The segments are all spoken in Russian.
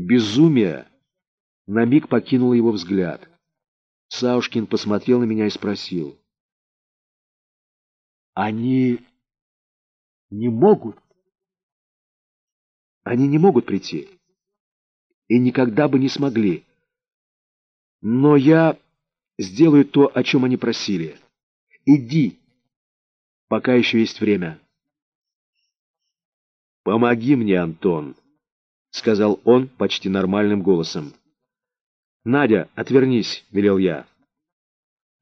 Безумие на миг покинуло его взгляд. Саушкин посмотрел на меня и спросил. «Они не могут?» «Они не могут прийти. И никогда бы не смогли. Но я сделаю то, о чем они просили. Иди, пока еще есть время». «Помоги мне, Антон», — сказал он почти нормальным голосом. «Надя, отвернись», — велел я.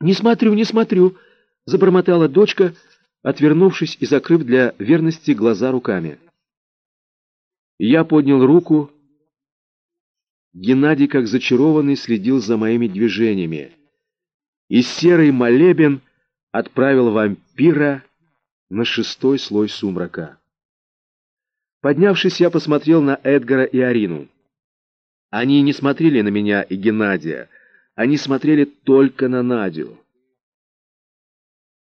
«Не смотрю, не смотрю», — забормотала дочка, отвернувшись и закрыв для верности глаза руками. Я поднял руку. Геннадий, как зачарованный, следил за моими движениями. И серый молебен отправил вампира на шестой слой сумрака. Поднявшись, я посмотрел на Эдгара и Арину. Они не смотрели на меня и Геннадия, они смотрели только на Надю.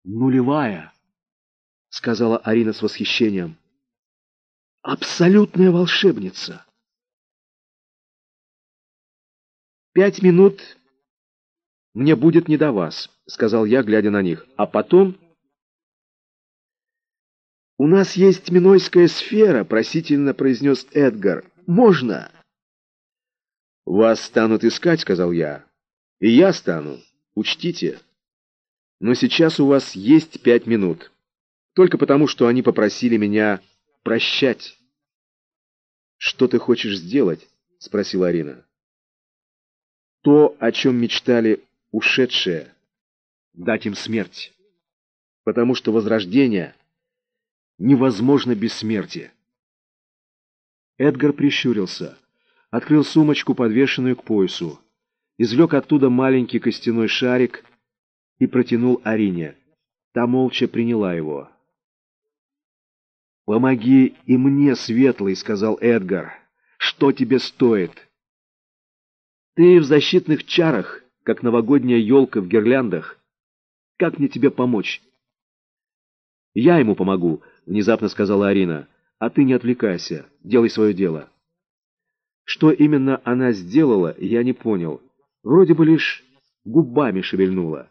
«Нулевая», — сказала Арина с восхищением. «Абсолютная волшебница». «Пять минут мне будет не до вас», — сказал я, глядя на них. «А потом...» «У нас есть Минойская сфера», — просительно произнес Эдгар. «Можно?» «Вас станут искать», — сказал я. «И я стану. Учтите. Но сейчас у вас есть пять минут. Только потому, что они попросили меня прощать». «Что ты хочешь сделать?» — спросила Арина. «То, о чем мечтали ушедшие. Дать им смерть. Потому что возрождение невозможно без смерти». Эдгар прищурился открыл сумочку, подвешенную к поясу, извлек оттуда маленький костяной шарик и протянул Арине. Та молча приняла его. «Помоги и мне, Светлый», — сказал Эдгар. «Что тебе стоит?» «Ты в защитных чарах, как новогодняя елка в гирляндах. Как мне тебе помочь?» «Я ему помогу», — внезапно сказала Арина. «А ты не отвлекайся, делай свое дело». Что именно она сделала, я не понял. Вроде бы лишь губами шевельнула.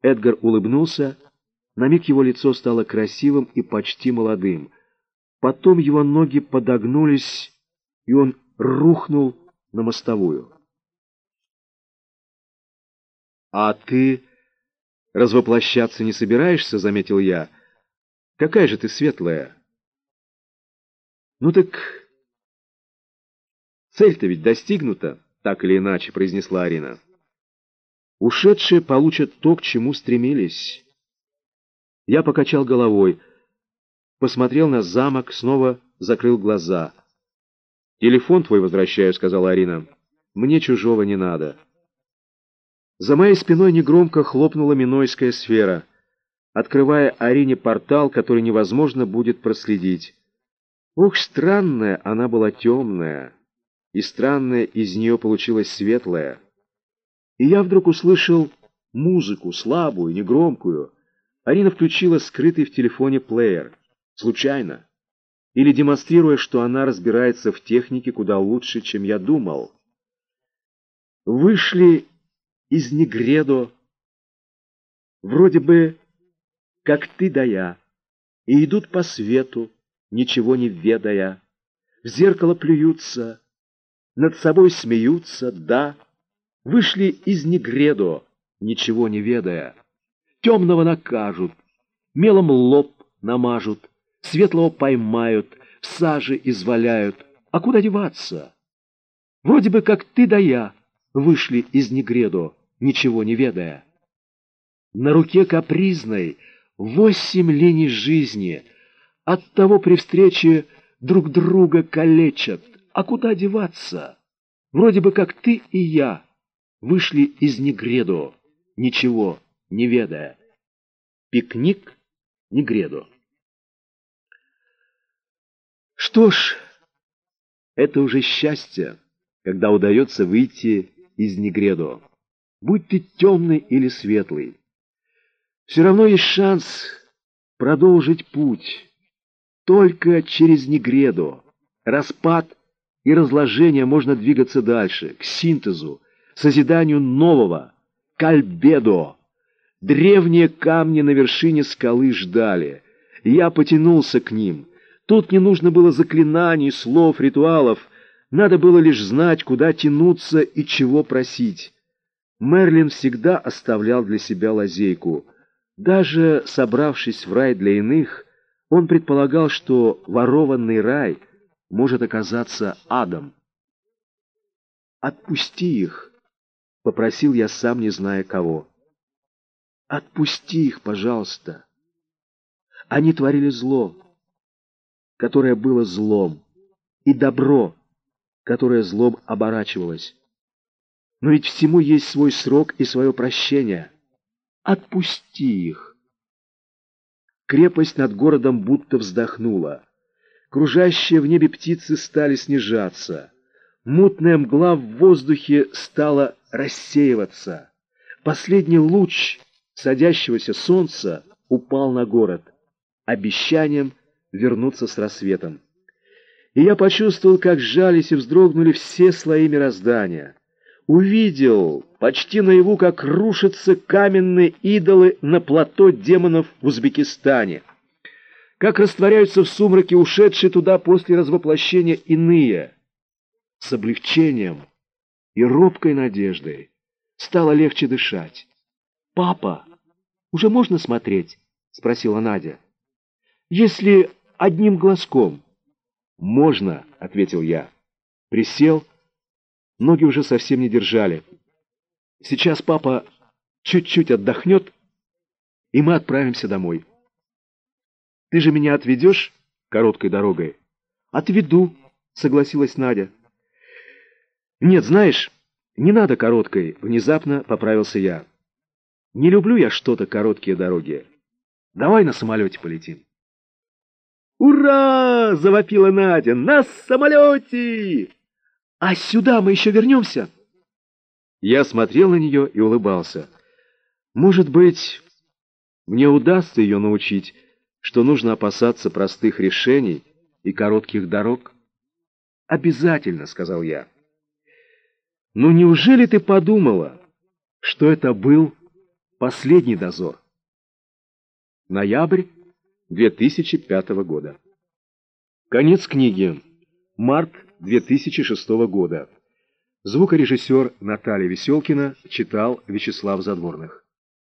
Эдгар улыбнулся. На миг его лицо стало красивым и почти молодым. Потом его ноги подогнулись, и он рухнул на мостовую. «А ты развоплощаться не собираешься?» — заметил я. «Какая же ты светлая!» «Ну так Цель-то ведь достигнута, так или иначе, произнесла Арина. Ушедшие получат то, к чему стремились. Я покачал головой, посмотрел на замок, снова закрыл глаза. «Телефон твой возвращаю», — сказала Арина. «Мне чужого не надо». За моей спиной негромко хлопнула Минойская сфера, открывая Арине портал, который невозможно будет проследить. Ух, странная она была темная и странное из нее получилось светлое. И я вдруг услышал музыку, слабую, негромкую. Арина включила скрытый в телефоне плеер. Случайно. Или демонстрируя, что она разбирается в технике куда лучше, чем я думал. Вышли из Негредо, вроде бы как ты да я, и идут по свету, ничего не ведая. В зеркало плюются, над собой смеются, да, вышли из Негредо, ничего не ведая. Темного накажут, мелом лоб намажут, светлого поймают, в саже изваляют. А куда деваться? Вроде бы как ты да я вышли из Негредо, ничего не ведая. На руке капризной восемь линий жизни, Оттого при встрече друг друга калечат, а куда деваться? Вроде бы как ты и я вышли из Негредо, ничего не ведая. Пикник Негредо. Что ж, это уже счастье, когда удается выйти из Негредо. Будь ты темный или светлый. Все равно есть шанс продолжить путь. Только через Негредо. Распад и разложения можно двигаться дальше, к синтезу, созиданию нового, к альбедо. Древние камни на вершине скалы ждали. Я потянулся к ним. Тут не нужно было заклинаний, слов, ритуалов. Надо было лишь знать, куда тянуться и чего просить. Мерлин всегда оставлял для себя лазейку. Даже собравшись в рай для иных, он предполагал, что ворованный рай может оказаться адом. «Отпусти их!» — попросил я сам, не зная кого. «Отпусти их, пожалуйста!» Они творили зло, которое было злом, и добро, которое злом оборачивалось. Но ведь всему есть свой срок и свое прощение. Отпусти их. Крепость над городом будто вздохнула. Кружащие в небе птицы стали снижаться. Мутная мгла в воздухе стала рассеиваться. Последний луч садящегося солнца упал на город, обещанием вернуться с рассветом. И я почувствовал, как сжались и вздрогнули все слои мироздания увидел почти наяву, как рушатся каменные идолы на плато демонов в Узбекистане, как растворяются в сумраке ушедшие туда после развоплощения иные. С облегчением и робкой надеждой стало легче дышать. «Папа, уже можно смотреть?» — спросила Надя. «Если одним глазком». «Можно», — ответил я. Присел Ноги уже совсем не держали. Сейчас папа чуть-чуть отдохнет, и мы отправимся домой. Ты же меня отведешь короткой дорогой? Отведу, согласилась Надя. Нет, знаешь, не надо короткой, внезапно поправился я. Не люблю я что-то короткие дороги. Давай на самолете полетим. «Ура!» — завопила Надя. «На самолете!» «А сюда мы еще вернемся?» Я смотрел на нее и улыбался. «Может быть, мне удастся ее научить, что нужно опасаться простых решений и коротких дорог?» «Обязательно», — сказал я. «Ну неужели ты подумала, что это был последний дозор?» Ноябрь 2005 года. Конец книги. Март 2006 года. Звукорежиссер Наталья Веселкина читал Вячеслав Задворных.